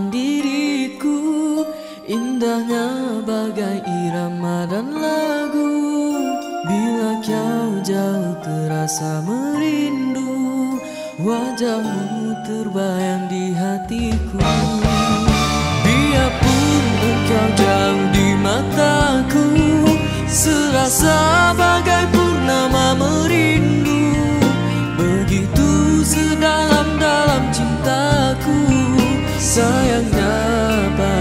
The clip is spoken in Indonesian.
dalam diriku Indahnya bagai irama dan lagu. Bila kau jauh terasa merindu Wajahmu terbayang di hatiku. 那般。